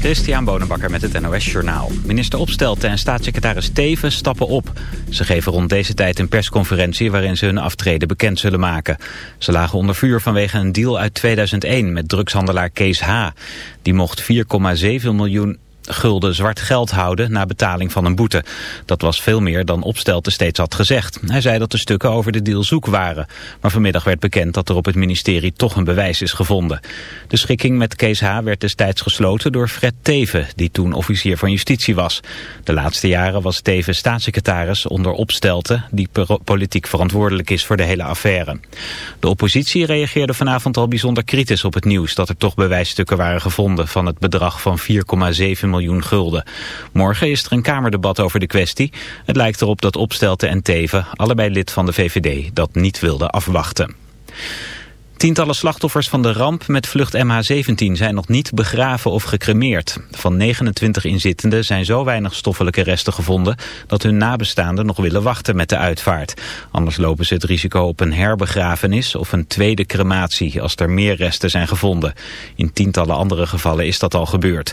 Christian Bonenbakker met het NOS Journaal. Minister Opstelten en staatssecretaris Teven stappen op. Ze geven rond deze tijd een persconferentie waarin ze hun aftreden bekend zullen maken. Ze lagen onder vuur vanwege een deal uit 2001 met drugshandelaar Kees H. Die mocht 4,7 miljoen gulden zwart geld houden na betaling van een boete. Dat was veel meer dan Opstelten steeds had gezegd. Hij zei dat de stukken over de deal zoek waren. Maar vanmiddag werd bekend dat er op het ministerie toch een bewijs is gevonden. De schikking met Kees H. werd destijds gesloten door Fred Teven, die toen officier van justitie was. De laatste jaren was Teven staatssecretaris onder Opstelten, die politiek verantwoordelijk is voor de hele affaire. De oppositie reageerde vanavond al bijzonder kritisch op het nieuws dat er toch bewijsstukken waren gevonden van het bedrag van 4,7 miljoen Morgen is er een kamerdebat over de kwestie. Het lijkt erop dat Opstelten en Teven, allebei lid van de VVD, dat niet wilden afwachten. Tientallen slachtoffers van de ramp met vlucht MH17 zijn nog niet begraven of gecremeerd. Van 29 inzittenden zijn zo weinig stoffelijke resten gevonden dat hun nabestaanden nog willen wachten met de uitvaart. Anders lopen ze het risico op een herbegrafenis of een tweede crematie als er meer resten zijn gevonden. In tientallen andere gevallen is dat al gebeurd.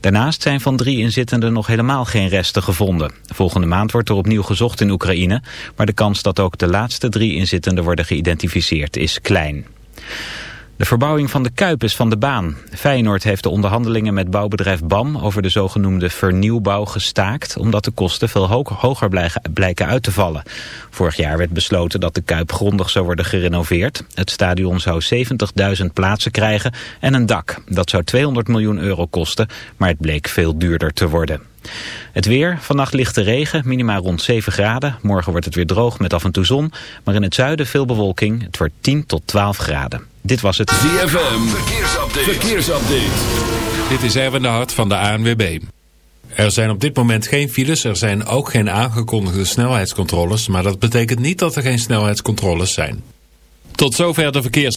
Daarnaast zijn van drie inzittenden nog helemaal geen resten gevonden. Volgende maand wordt er opnieuw gezocht in Oekraïne, maar de kans dat ook de laatste drie inzittenden worden geïdentificeerd is klein. De verbouwing van de Kuip is van de baan. Feyenoord heeft de onderhandelingen met bouwbedrijf BAM over de zogenoemde vernieuwbouw gestaakt, omdat de kosten veel hoger blijken uit te vallen. Vorig jaar werd besloten dat de Kuip grondig zou worden gerenoveerd. Het stadion zou 70.000 plaatsen krijgen en een dak. Dat zou 200 miljoen euro kosten, maar het bleek veel duurder te worden. Het weer, vannacht lichte regen, minima rond 7 graden. Morgen wordt het weer droog met af en toe zon. Maar in het zuiden veel bewolking. Het wordt 10 tot 12 graden. Dit was het ZFM. Verkeersupdate. Verkeersupdate. Dit is Erwin de Hart van de ANWB. Er zijn op dit moment geen files, er zijn ook geen aangekondigde snelheidscontroles, maar dat betekent niet dat er geen snelheidscontroles zijn. Tot zover de verkeers.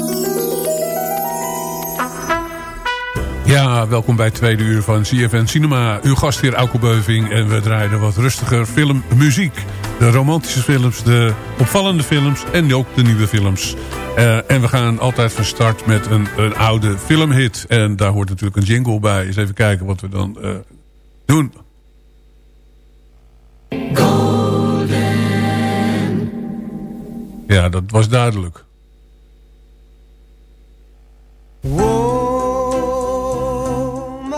Ja, welkom bij het tweede uur van CFN Cinema. Uw gastheer Auke Beuving en we draaien wat rustiger filmmuziek. De romantische films, de opvallende films en ook de nieuwe films. Uh, en we gaan altijd van start met een, een oude filmhit. En daar hoort natuurlijk een jingle bij. Eens even kijken wat we dan uh, doen. Golden. Ja, dat was duidelijk.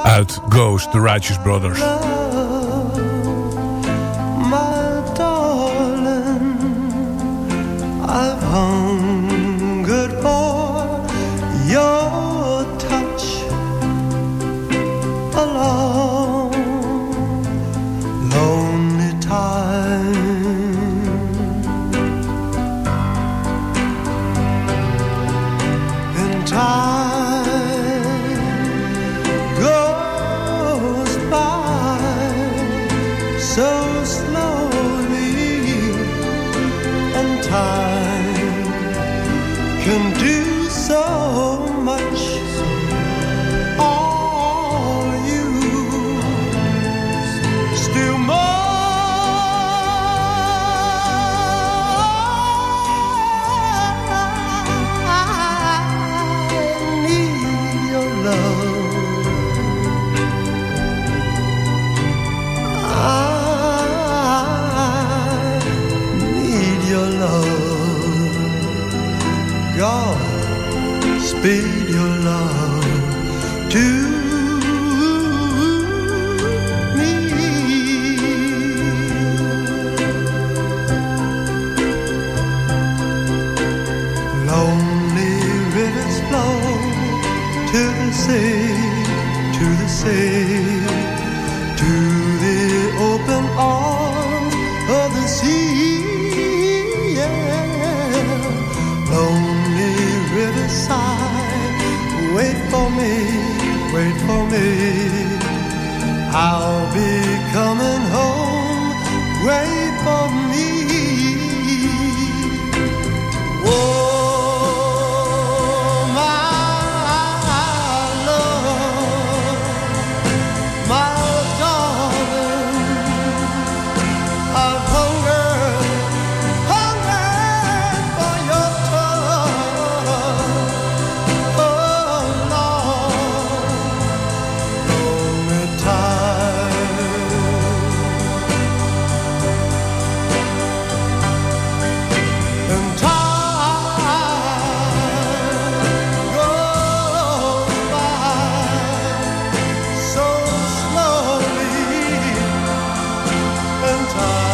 Uit Ghost, The Righteous Brothers. so much. be. for me. I'll be coming. time.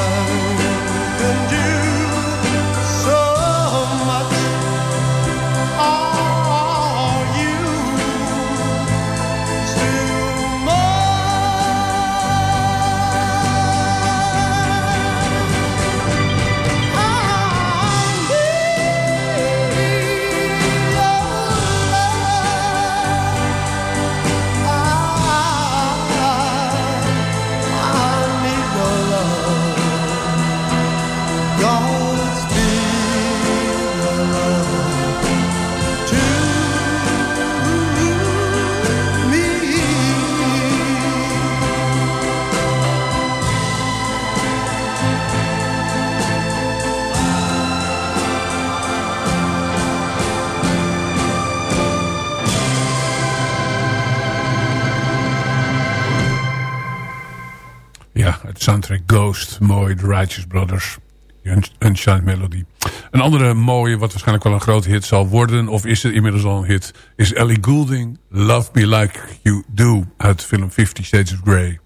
Ghost. Mooi, The Righteous Brothers. Unshine Melody. Een andere mooie, wat waarschijnlijk wel een grote hit zal worden... of is het inmiddels al een hit... is Ellie Goulding, Love Me Like You Do... uit de film Fifty Shades of Grey.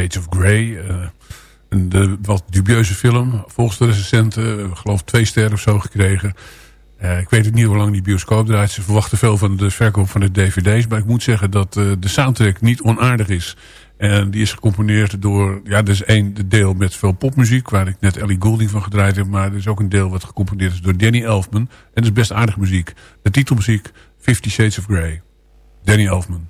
Shades of Grey. Uh, een wat dubieuze film. Volgens de recensenten, uh, geloof twee sterren of zo gekregen. Uh, ik weet niet hoe lang die bioscoop draait. Ze verwachten veel van de verkoop van de dvd's. Maar ik moet zeggen dat de soundtrack niet onaardig is. En die is gecomponeerd door... Ja, er is één deel met veel popmuziek... waar ik net Ellie Goulding van gedraaid heb. Maar er is ook een deel wat gecomponeerd is door Danny Elfman. En dat is best aardige muziek. De titelmuziek Fifty Shades of Grey. Danny Elfman.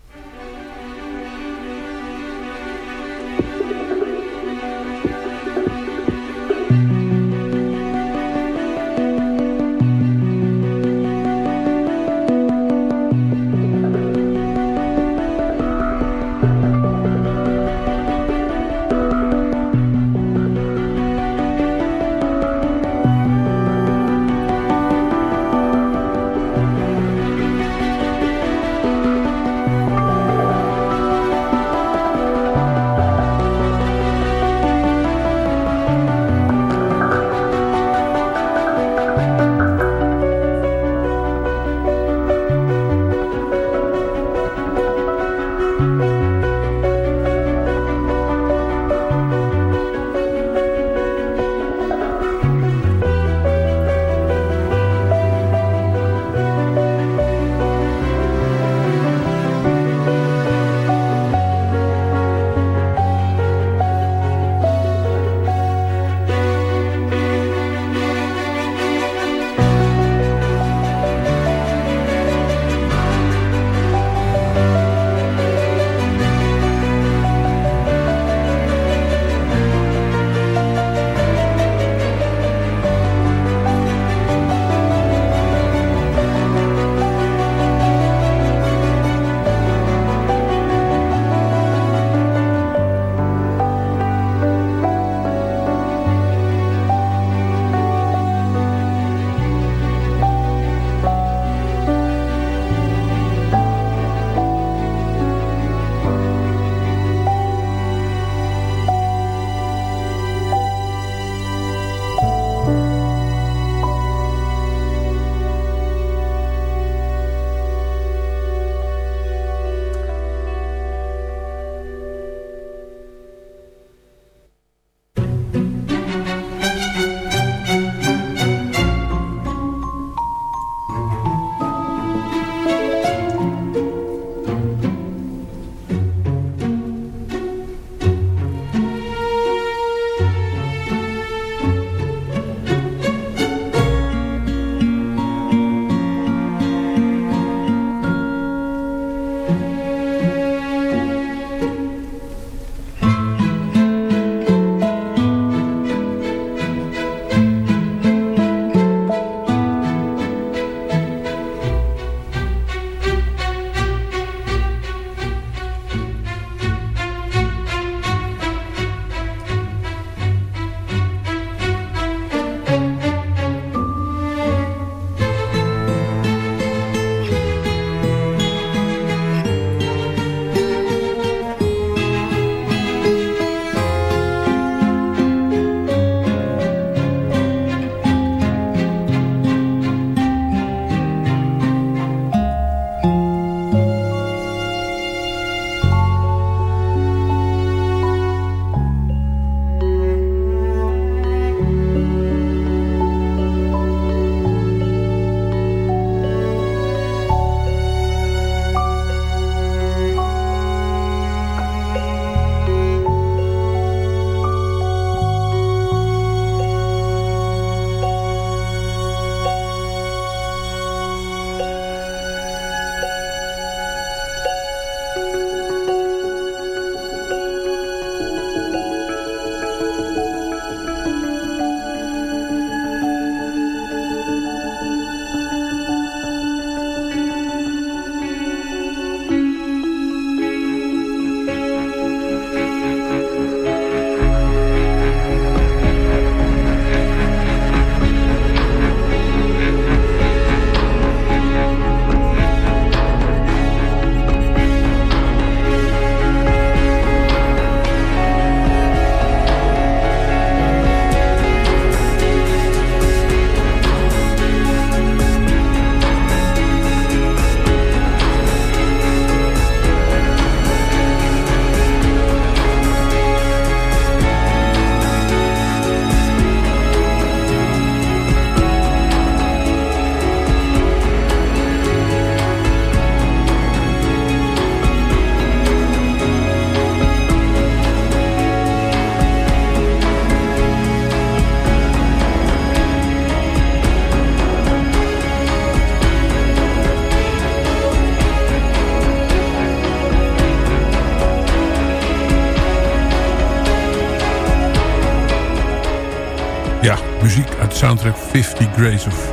50 Grades of...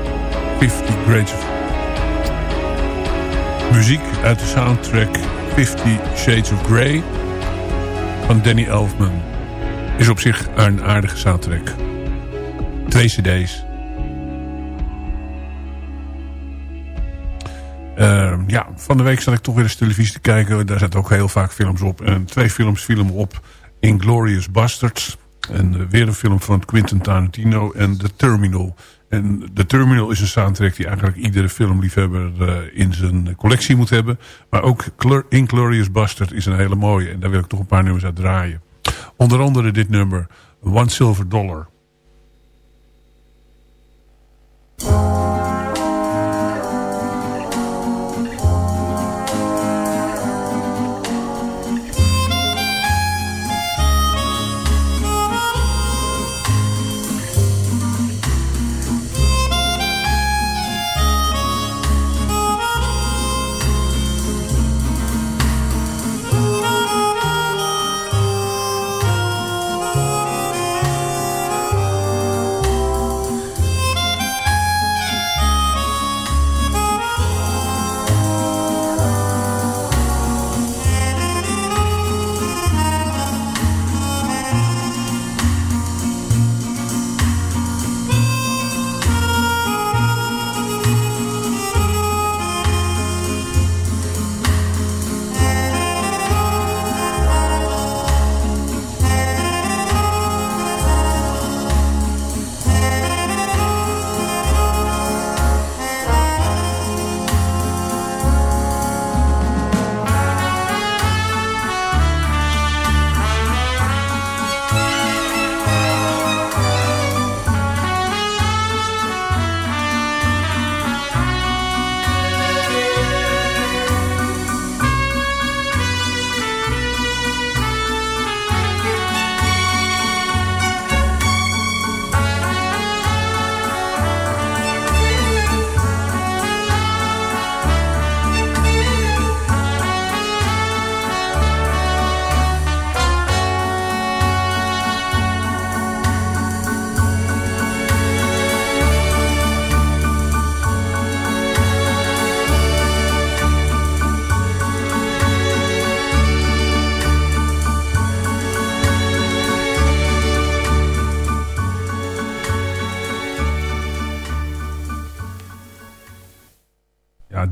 50 Grades of... Muziek uit de soundtrack 50 Shades of Grey van Danny Elfman. Is op zich een aardige soundtrack. Twee cd's. Uh, ja, van de week zat ik toch weer eens televisie te kijken. Daar zaten ook heel vaak films op. En twee films vielen me op. Inglorious Bastards. En uh, weer een film van Quentin Tarantino. En The Terminal. En The Terminal is een soundtrack die eigenlijk iedere filmliefhebber uh, in zijn collectie moet hebben. Maar ook Inglorious Bastard is een hele mooie. En daar wil ik toch een paar nummers uit draaien. Onder andere dit nummer. One Silver Dollar.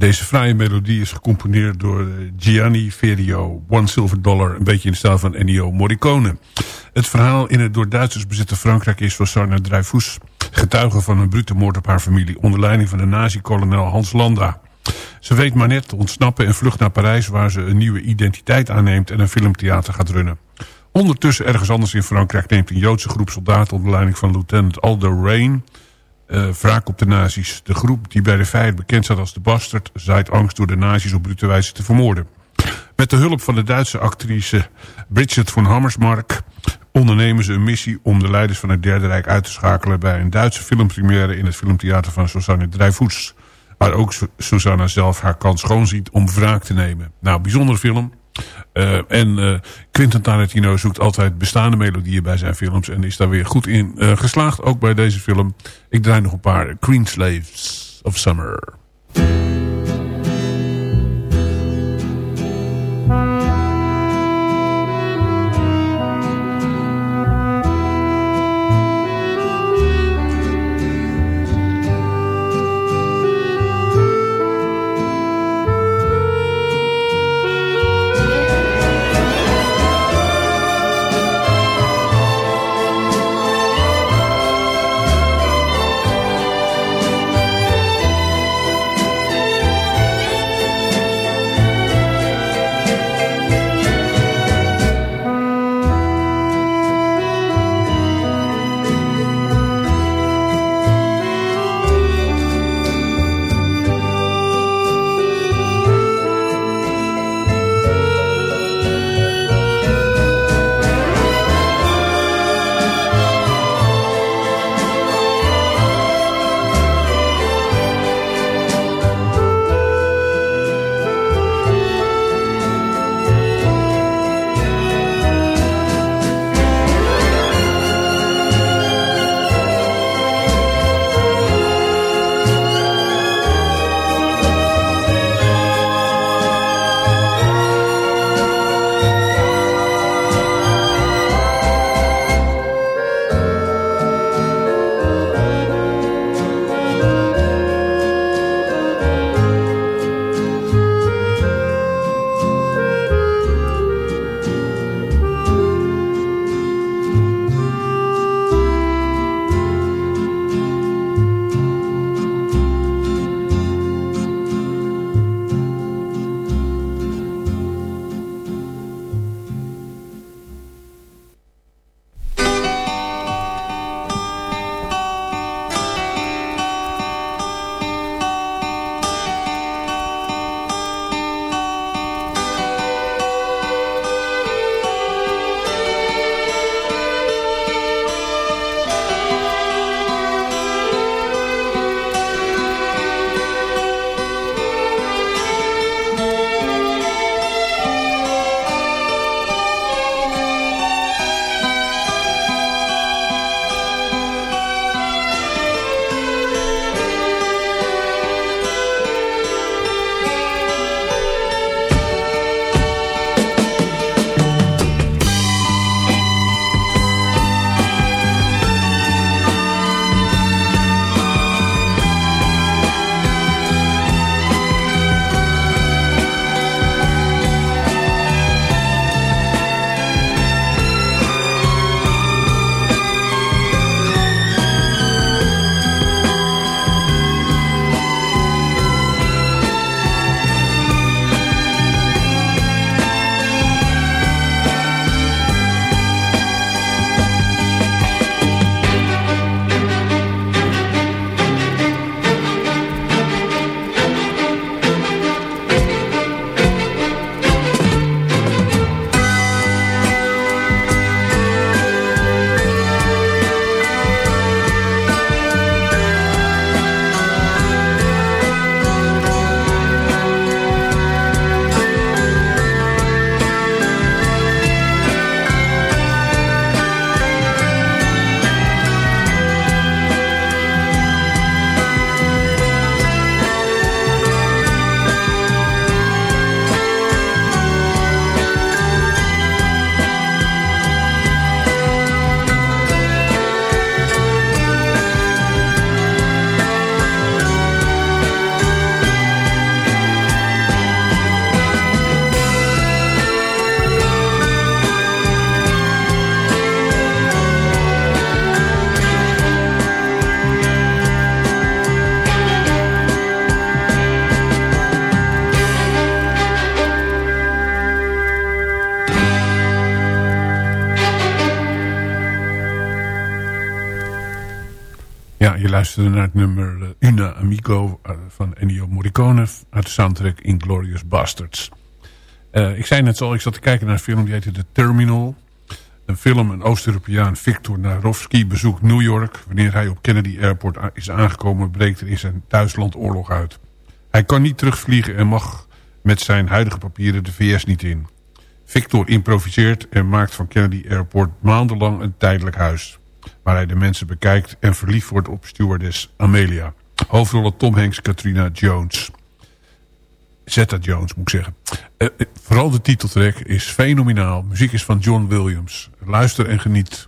Deze fraaie melodie is gecomponeerd door eh, Gianni Ferio. One Silver Dollar, een beetje in de stijl van Ennio Morricone. Het verhaal in het door Duitsers bezette Frankrijk is van Sarna Dreyfus... getuige van een brute moord op haar familie... onder leiding van de nazi-kolonel Hans Landa. Ze weet maar net te ontsnappen en vlucht naar Parijs... waar ze een nieuwe identiteit aanneemt en een filmtheater gaat runnen. Ondertussen ergens anders in Frankrijk neemt een Joodse groep soldaten... onder leiding van lieutenant Aldo Rain uh, wraak op de nazi's. De groep die bij de vijand bekend staat als de Bastard... zaait angst door de nazi's op brute wijze te vermoorden. Met de hulp van de Duitse actrice Bridget von Hammersmark... ondernemen ze een missie om de leiders van het Derde Rijk uit te schakelen... bij een Duitse filmpremière in het filmtheater van Susanne Dreyfus... waar ook Susanna zelf haar kans schoon ziet om wraak te nemen. Nou, bijzondere film... Uh, en uh, Quentin Tarantino zoekt altijd bestaande melodieën bij zijn films. En is daar weer goed in uh, geslaagd. Ook bij deze film. Ik draai nog een paar. Green Slaves of Summer. Luisterde naar het nummer uh, Una Amigo uh, van Ennio Morricone uit de soundtrack Inglorious Bastards. Uh, ik zei net al, ik zat te kijken naar een film die heette The Terminal. Een film, een Oost-Europeaan, Victor Narovski, bezoekt New York. Wanneer hij op Kennedy Airport is aangekomen, breekt er in zijn thuisland oorlog uit. Hij kan niet terugvliegen en mag met zijn huidige papieren de VS niet in. Victor improviseert en maakt van Kennedy Airport maandenlang een tijdelijk huis. Waar hij de mensen bekijkt en verliefd wordt op stewardess Amelia. Hoofdrollen Tom Hanks, Katrina Jones. Zeta Jones moet ik zeggen. Uh, vooral de titeltrack is fenomenaal. Muziek is van John Williams. Luister en geniet.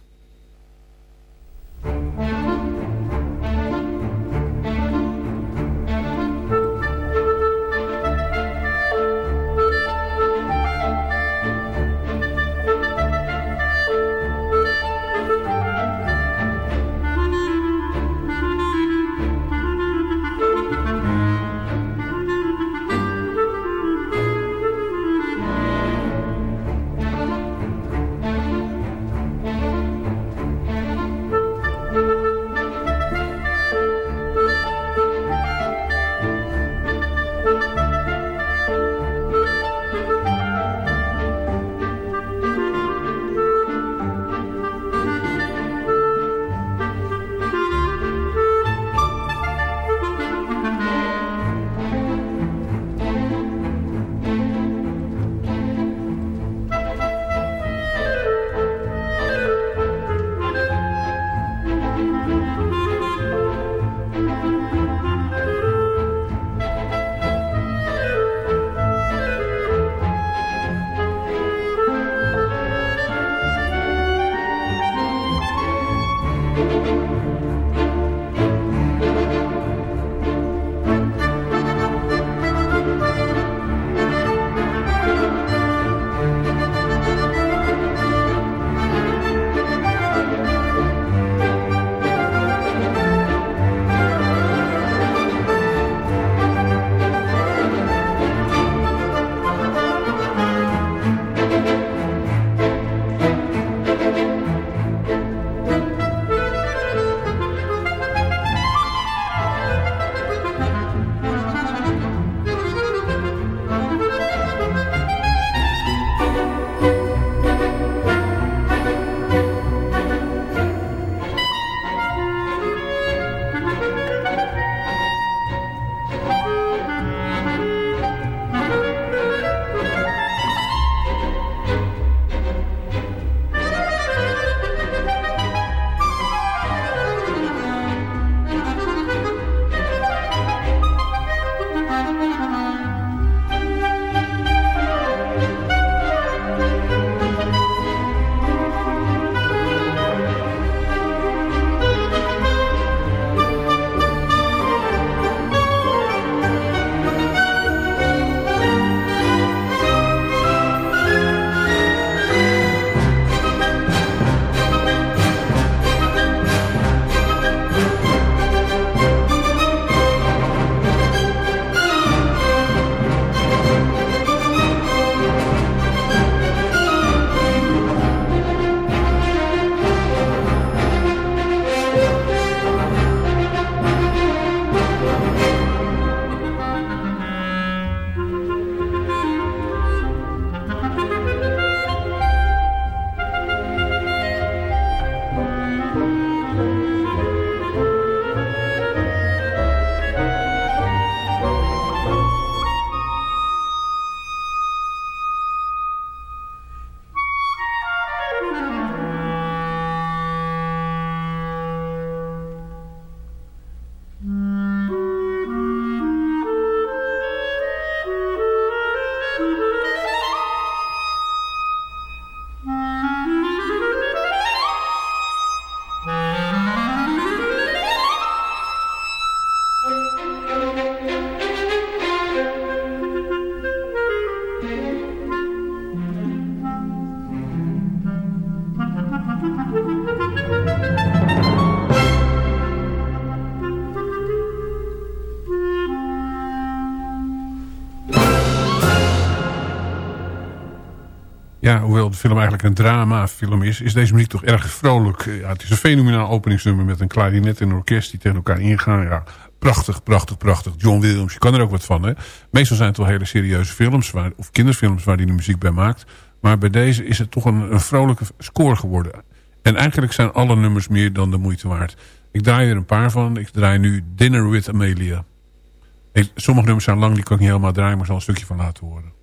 Hoewel de film eigenlijk een dramafilm is... is deze muziek toch erg vrolijk. Ja, het is een fenomenaal openingsnummer met een klarinet en een orkest... die tegen elkaar ingaan. Ja, prachtig, prachtig, prachtig. John Williams, je kan er ook wat van. Hè? Meestal zijn het wel hele serieuze films... Waar, of kinderfilms waar hij de muziek bij maakt. Maar bij deze is het toch een, een vrolijke score geworden. En eigenlijk zijn alle nummers meer dan de moeite waard. Ik draai er een paar van. Ik draai nu Dinner with Amelia. sommige nummers zijn lang, die kan ik niet helemaal draaien... maar zal een stukje van laten horen.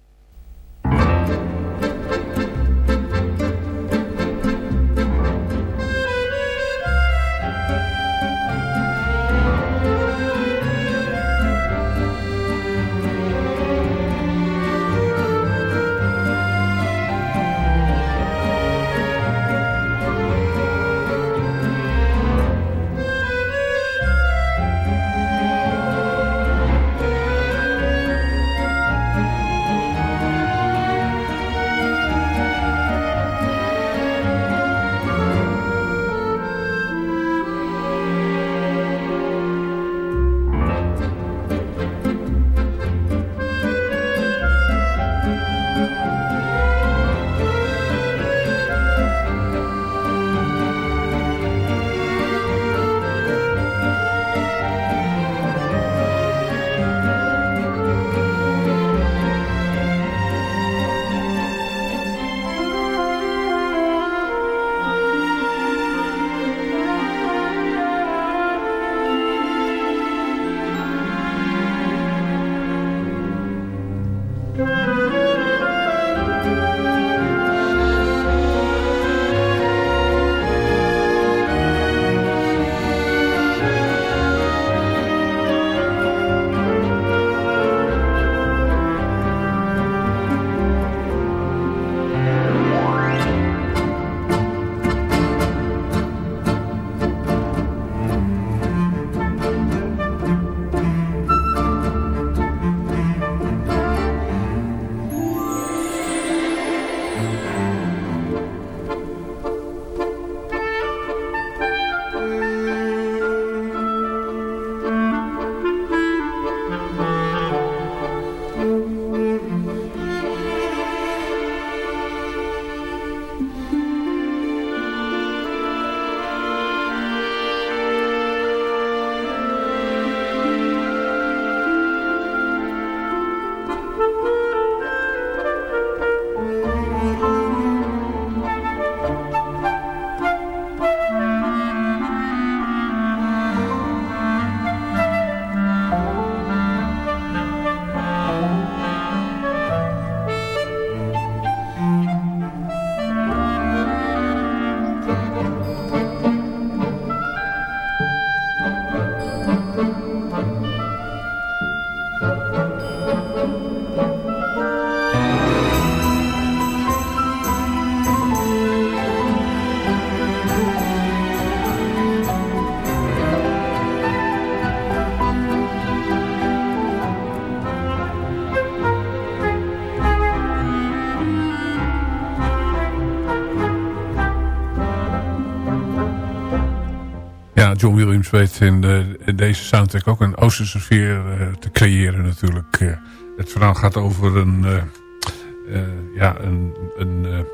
Williams weet in, de, deze soundtrack ook een Oosterse sfeer uh, te creëren natuurlijk. Uh, het verhaal gaat over een, uh, ja, een, een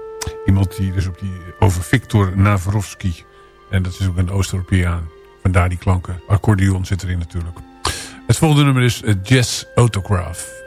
iemand die dus op die, over Victor Navarovsky. En dat is ook een Oost-Europeaan. Vandaar die klanken. Accordeon zit erin natuurlijk. Het volgende nummer is Jazz Autograph.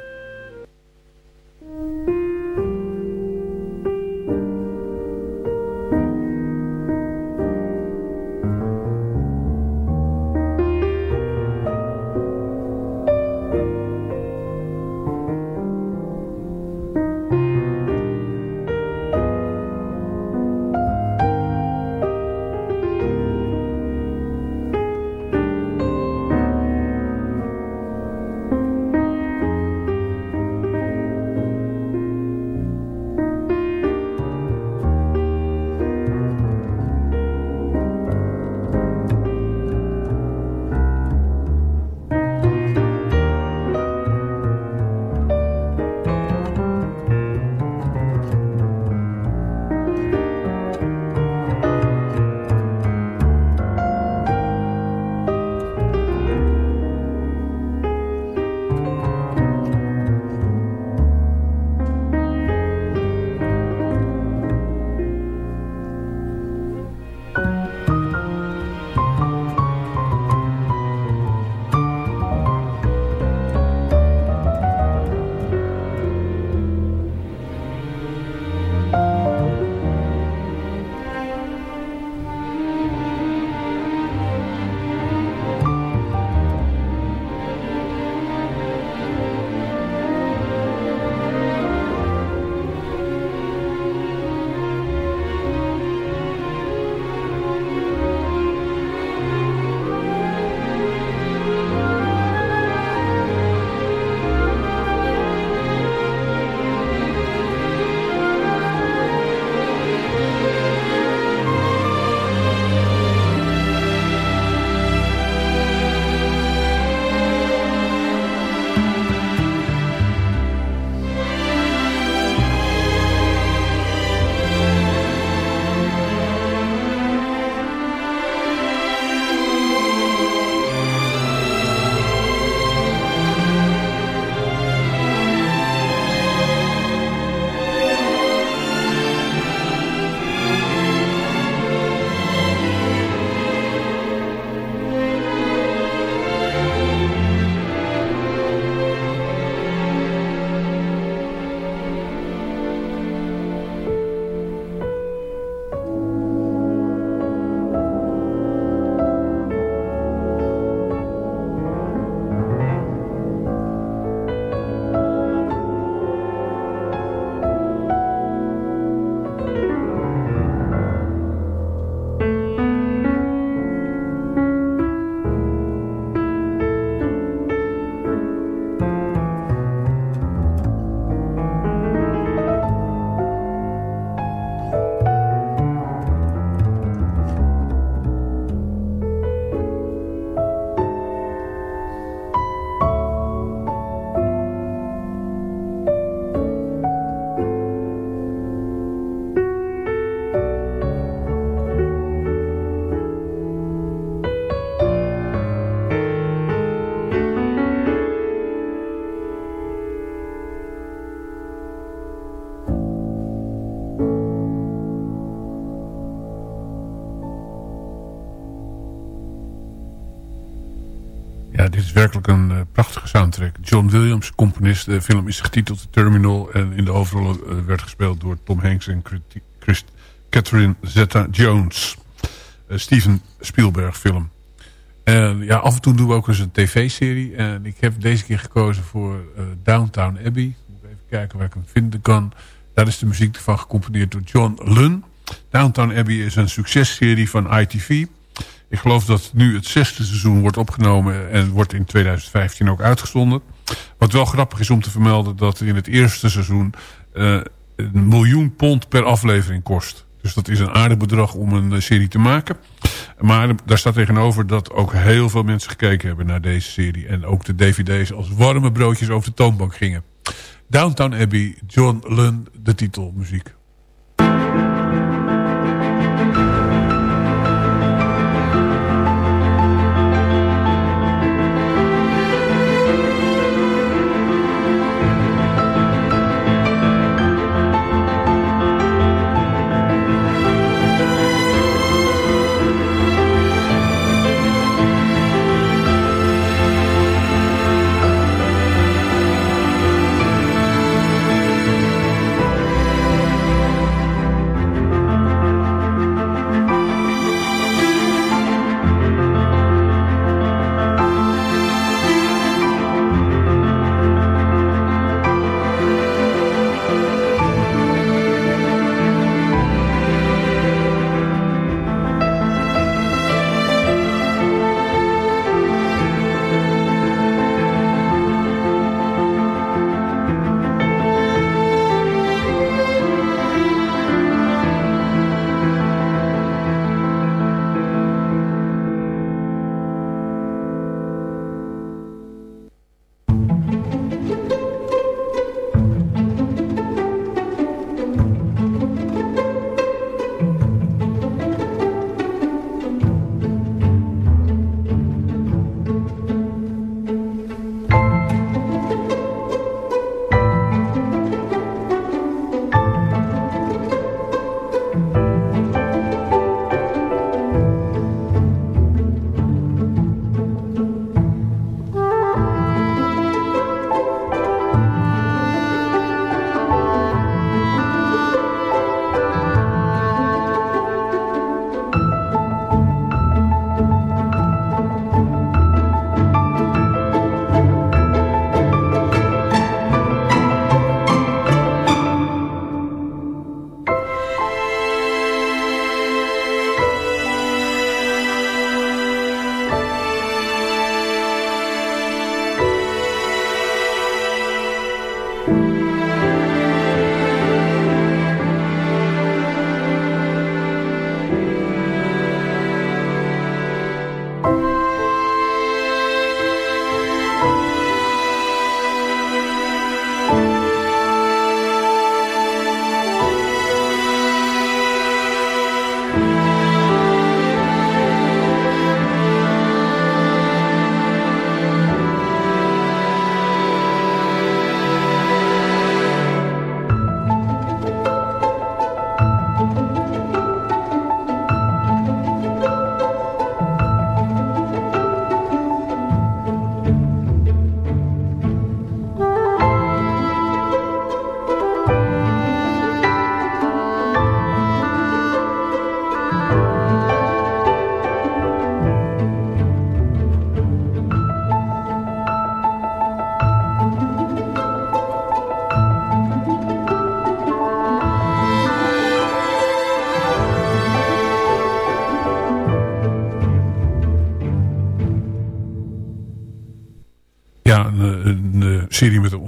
Bye. Werkelijk een uh, prachtige soundtrack. John Williams, componist. De film is getiteld The Terminal. En in de hoofdrollen uh, werd gespeeld door Tom Hanks en Catherine Zeta-Jones. Uh, Steven Spielberg film. En ja, af en toe doen we ook eens een tv-serie. En ik heb deze keer gekozen voor Downtown Abbey. Moet even kijken waar ik hem vinden kan. Daar is de muziek van gecomponeerd door John Lunn. Downtown Abbey is een successerie van ITV. Ik geloof dat nu het zesde seizoen wordt opgenomen en wordt in 2015 ook uitgezonden. Wat wel grappig is om te vermelden dat in het eerste seizoen uh, een miljoen pond per aflevering kost. Dus dat is een aardig bedrag om een eh, serie te maken. Maar daar staat tegenover dat ook heel veel mensen gekeken hebben naar deze serie. En ook de dvd's als warme broodjes over de toonbank gingen. Downtown Abbey, John Lund, de titelmuziek.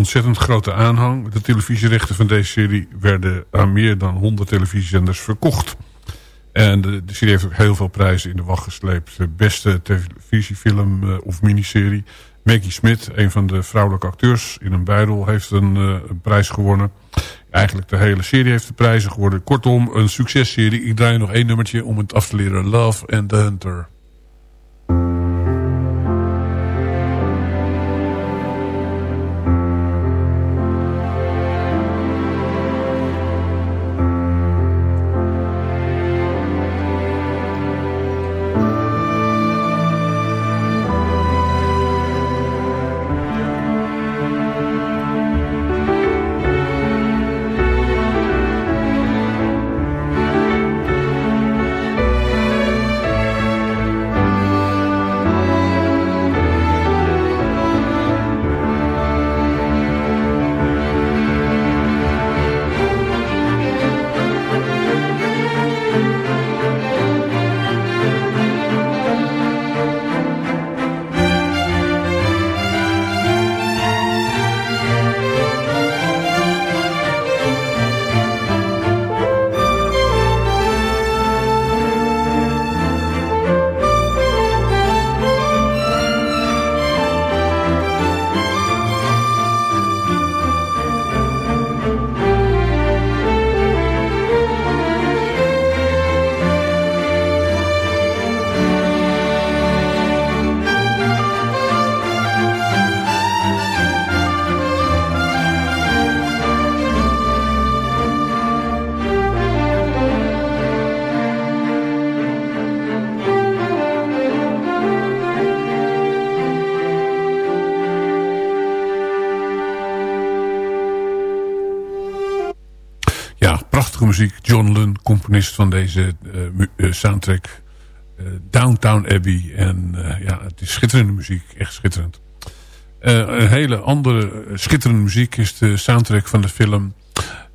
Ontzettend grote aanhang. De televisierechten van deze serie werden aan meer dan 100 televisiezenders verkocht. En de, serie heeft ook heel veel prijzen in de wacht gesleept. De beste televisiefilm uh, of miniserie. Maggie Smith, een van de vrouwelijke acteurs in een buidel, heeft een, een, prijs gewonnen. Eigenlijk de hele serie heeft de prijzen geworden. Kortom, een successerie. Ik draai nog één nummertje om het af te leren. Love and the Hunter. Componist van deze uh, soundtrack. Downtown Abbey. En ja, het is schitterende muziek. Echt schitterend. een hele andere schitterende muziek is de soundtrack van de film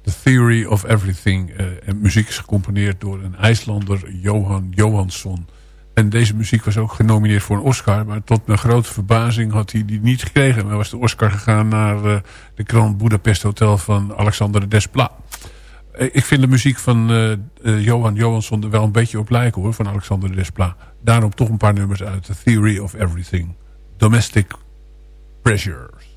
The Theory of Everything. en muziek is gecomponeerd door een IJslander, Johan Johansson. En deze muziek was ook genomineerd voor een Oscar. Maar tot mijn grote verbazing had hij die niet gekregen. Maar was de Oscar gegaan naar uh, de Grand Budapest Hotel van Alexander Desplat. Uh, ik vind de muziek van uh, Johan Johansson er wel een beetje op lijken hoor. Van Alexander Desplat. Daarom toch een paar nummers uit. The Theory of Everything. Domestic Pressures.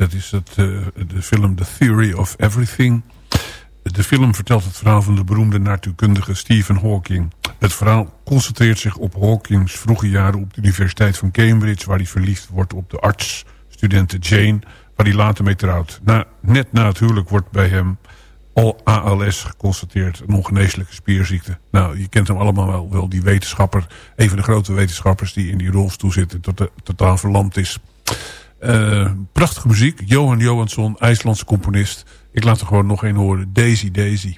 Dat is het, uh, de film The Theory of Everything. De film vertelt het verhaal van de beroemde natuurkundige Stephen Hawking. Het verhaal concentreert zich op Hawkings vroege jaren op de Universiteit van Cambridge... waar hij verliefd wordt op de artsstudente Jane, waar hij later mee trouwt. Na, net na het huwelijk wordt bij hem al ALS geconstateerd, een ongeneeslijke spierziekte. Nou, je kent hem allemaal wel, wel die wetenschapper, een van de grote wetenschappers... die in die rolstoel zit en tot, totaal verlamd is... Eh, prachtige muziek. Johan Johansson, IJslandse componist. Ik laat er gewoon nog één horen. Daisy Daisy.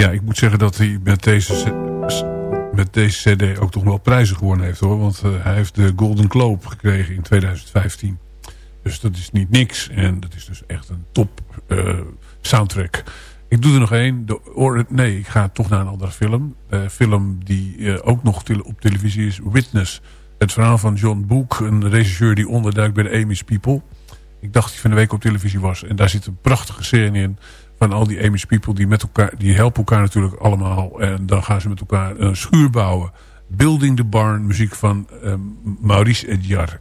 Ja, ik moet zeggen dat hij met deze, met deze cd ook toch wel prijzen gewonnen heeft hoor. Want uh, hij heeft de Golden Globe gekregen in 2015. Dus dat is niet niks. En dat is dus echt een top uh, soundtrack. Ik doe er nog één. Nee, ik ga toch naar een andere film. Een film die ook nog op televisie is. Witness. Het verhaal van John Boek. Een regisseur die onderduikt bij de Amish People. Ik dacht hij van de week op televisie was. En daar zit een prachtige scène in. Van al die Amish People. Die, met elkaar, die helpen elkaar natuurlijk allemaal. En dan gaan ze met elkaar een schuur bouwen. Building the Barn. Muziek van uh, Maurice Edjar.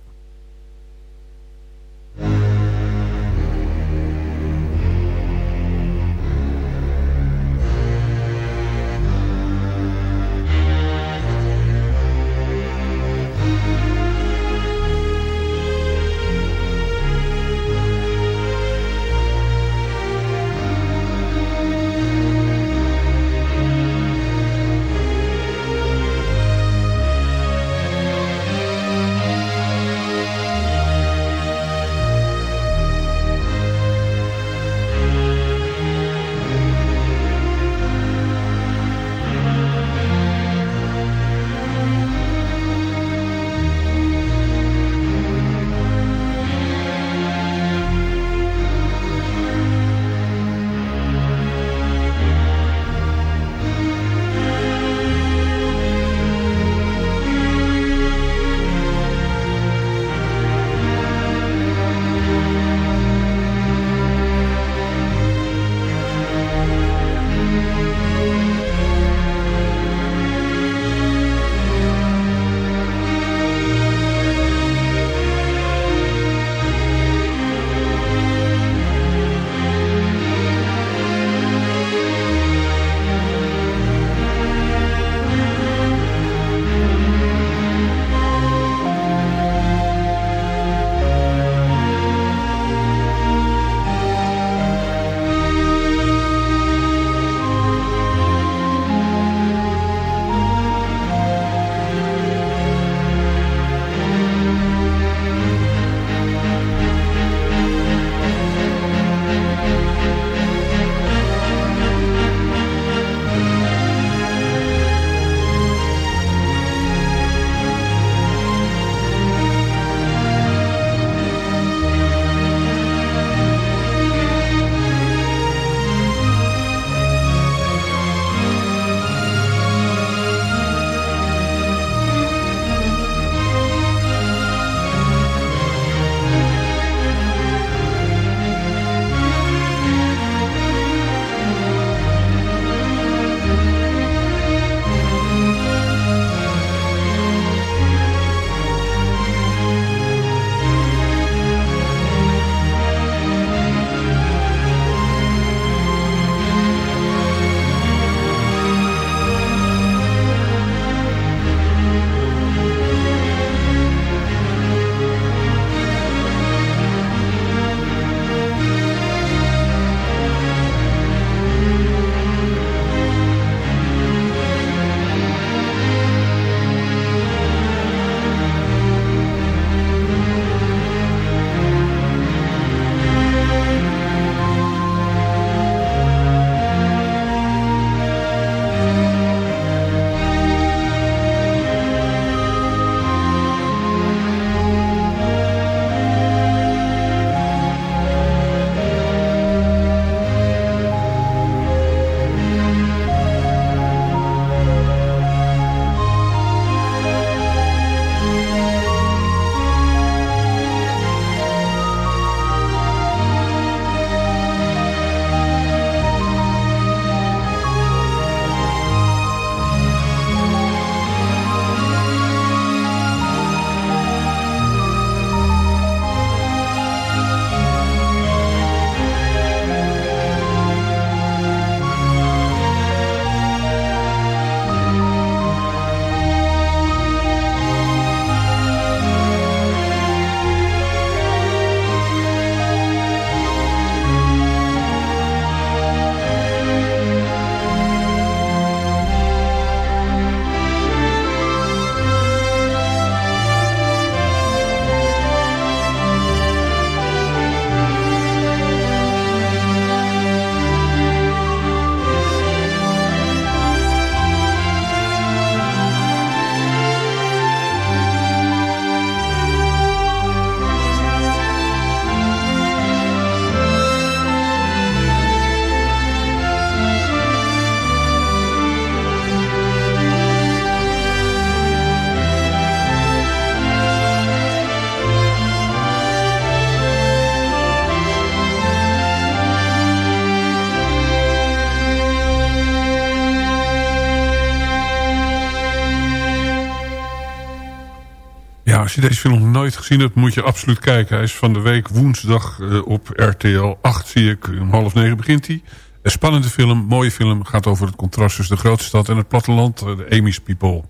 Als je deze film nog nooit gezien hebt, moet je absoluut kijken. Hij is van de week woensdag uh, op RTL 8, zie ik. Om half negen begint hij. Een spannende film, mooie film. Gaat over het contrast tussen de grote stad en het platteland. De Amy's People.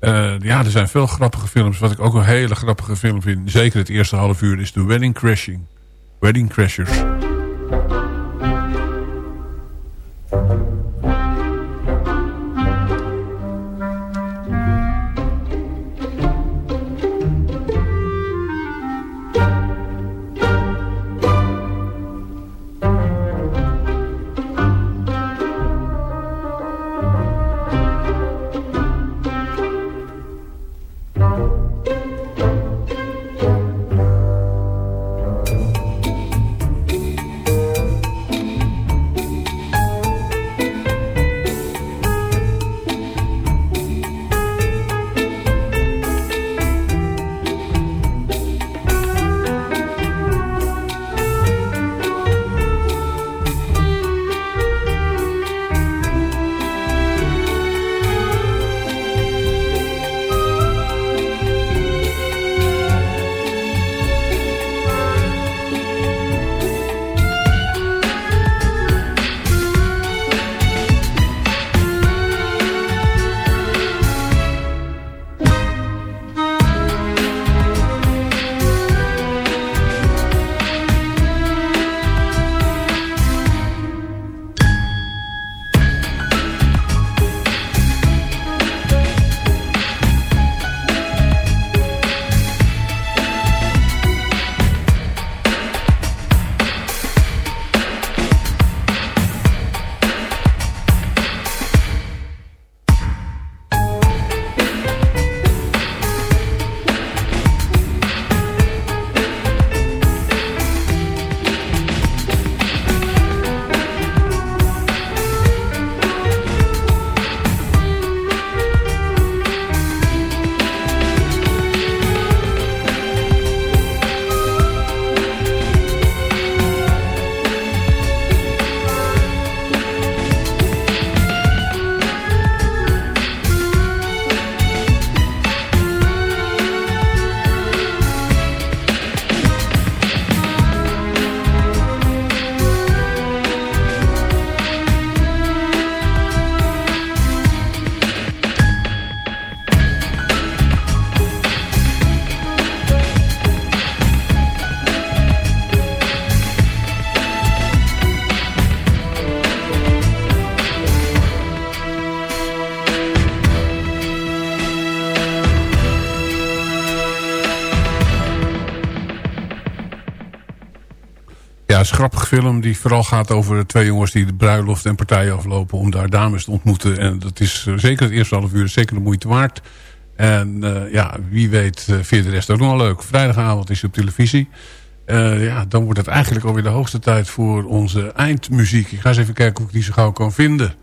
Uh, ja, er zijn veel grappige films. Wat ik ook een hele grappige film vind, zeker het eerste half uur, is The Wedding Crashing. Wedding Crashers. Film die vooral gaat over twee jongens die de bruiloft en partijen aflopen om daar dames te ontmoeten. En dat is uh, zeker het eerste half uur zeker de moeite waard. En uh, ja, wie weet uh, vind je de rest ook nog wel leuk. Vrijdagavond is je op televisie. ja, dan wordt het eigenlijk alweer de hoogste tijd voor onze eindmuziek. Ik ga eens even kijken hoe ik die zo gauw kan vinden.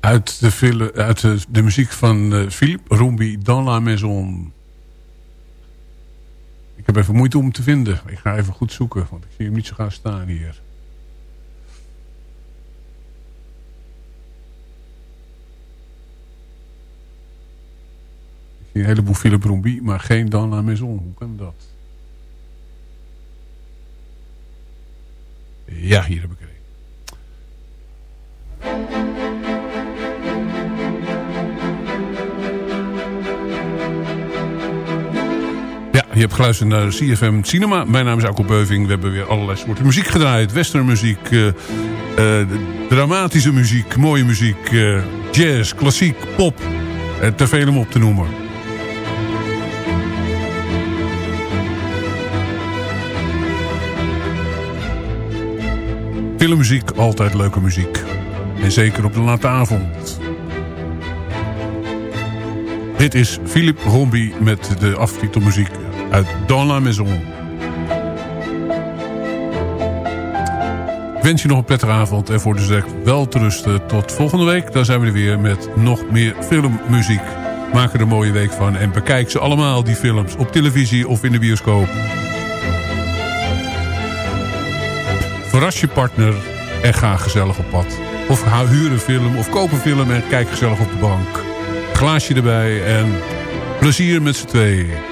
Uit de, film, uit de, de muziek van Philippe Rumbi dans la maison. Ik heb even moeite om hem te vinden. Ik ga even goed zoeken, want ik zie hem niet zo gaan staan hier. Ik zie een heleboel Philippe Rombi, maar geen Dan la Maison. Hoe kan dat? Ja, hier heb ik er Je hebt geluisterd naar CFM Cinema. Mijn naam is Alko Beuving. We hebben weer allerlei soorten muziek gedraaid. Westernmuziek, uh, uh, dramatische muziek, mooie muziek, uh, jazz, klassiek, pop. te veel om op te noemen. Filmmuziek, altijd leuke muziek. En zeker op de late avond. Dit is Philippe Rombi met de aftitelmuziek uit Dans la Maison. Ik wens je nog een prettige avond en voor de zek wel te rusten. Tot volgende week. Dan zijn we er weer met nog meer filmmuziek. Maak er een mooie week van en bekijk ze allemaal, die films, op televisie of in de bioscoop. Verras je partner en ga gezellig op pad. Of huur een film of koop een film en kijk gezellig op de bank. Glaasje erbij en Plezier met z'n tweeën.